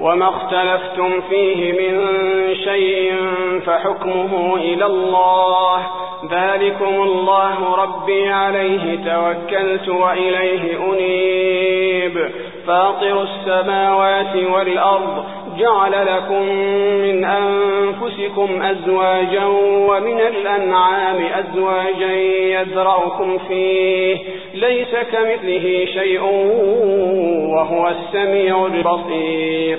وما اختلفتم فيه من شيء فحكمه إلى الله. ذلكم الله ربي عليه توكلت وإليه أنيب. فاطر السماوات والأرض جعل لكم من أنفسكم أزواجا ومن الأنعام أزواجا يذرعكم فيه. ليس كمثله شيء وهو السميع البصير.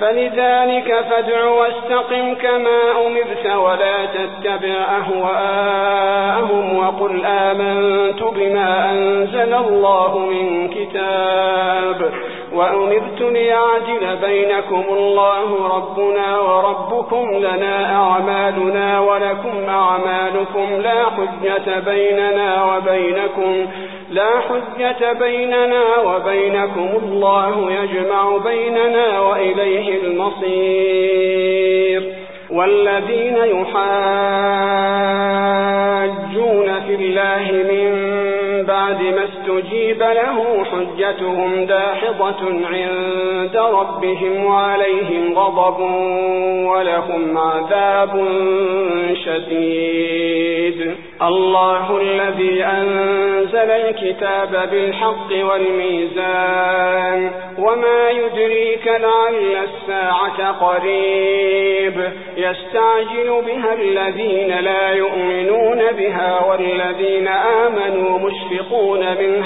فلذلك فادع واستقم كما أمرت ولا تتبع أهواءهم وقل آمنت بما أنزل الله من كتاب وأمرت ليعجل بينكم الله ربنا وربكم لنا أعمالنا ولكم أعمالكم لا حجة بيننا وبينكم لا حجة بيننا وبينكم الله يجمع بيننا وإليه المصير. والذين يحاجون في الله من بعد ما استجيب له حجتهم داحضة عند ربهم وعليهم غضب ولهم عذاب شديد. الله الذي أنزل الكتاب بالحق والميزان وما يدريك لعل الساعة قريب. يستعجل بها الذين لا يؤمنون بها والذين آمنوا مشفقون منها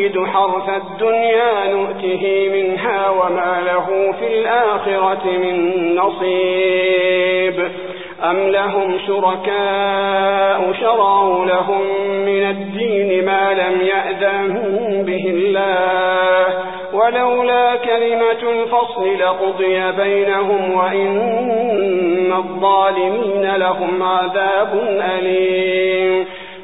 يريد حرث الدنيا نؤته منها وما له في الآخرة من نصيب. أم لهم شركاء شرعوا لهم من الدين ما لم يأذن به الله. ولولا كلمة الفصل لقضي بينهم وإن الظالمين لهم عذاب أليم.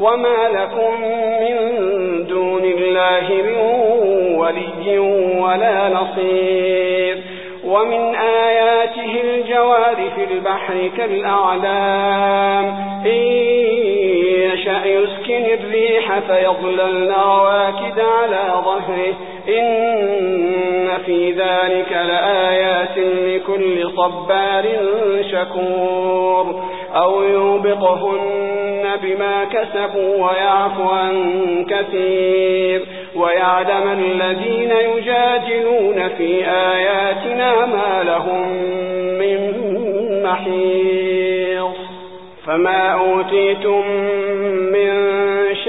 وما لكم من دون الله من ولي ولا نصير ومن آياته الجوار في البحر كالأعلام إن يشأ يسكن الريح فيظللن رواكد على ظهره إن في ذلك لآيات لكل صبار شكور أو يوبقهن بما كسبوا ويعفو عن كثير ويعلم الذين يجادلون في آياتنا ما لهم من محيص فما أوتيتم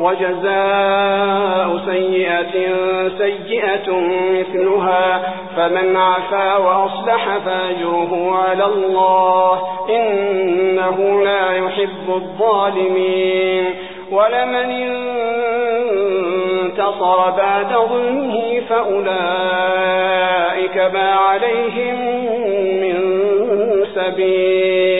وجزاء سيئة سيئة مثلها فمن عفا وأصلح فأجره على الله إنه لا يحب الظالمين ولمن انتصر بعد ظلمه فأولئك ما عليهم من سبيل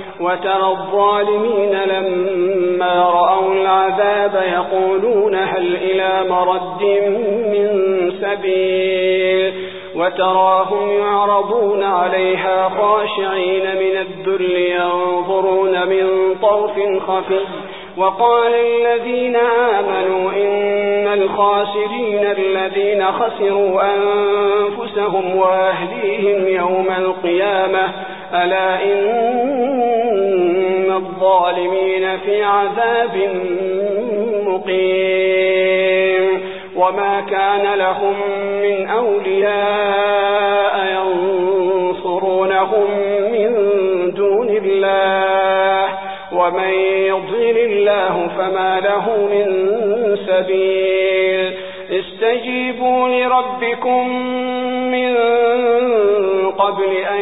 وترى الظالمين لما رأوا العذاب يقولون هل إلى مرد من سبيل وتراهم يعرضون عليها خاشعين من الذل ينظرون من طرف خفي وقال الذين آمنوا إن الخاسرين الذين خسروا أنفسهم وأهليهم يوم القيامة ألا إن الظالمين في عذاب مقيم. وما كان لهم من أولياء ينصرونهم من دون الله. ومن يضل الله فما له من سبيل. استجيبوا لربكم من قبل أن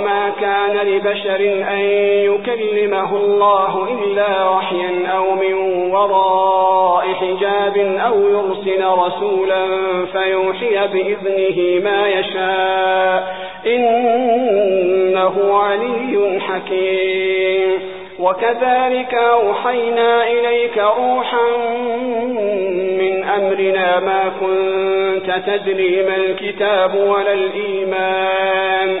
وما كان لبشر أن يكلمه الله إلا وحيا أو من وراء حجاب أو يرسل رسولا فيوحي بإذنه ما يشاء إنه علي حكيم وكذلك أوحينا إليك روحا من أمرنا ما كنت تدري ما الكتاب ولا الإيمان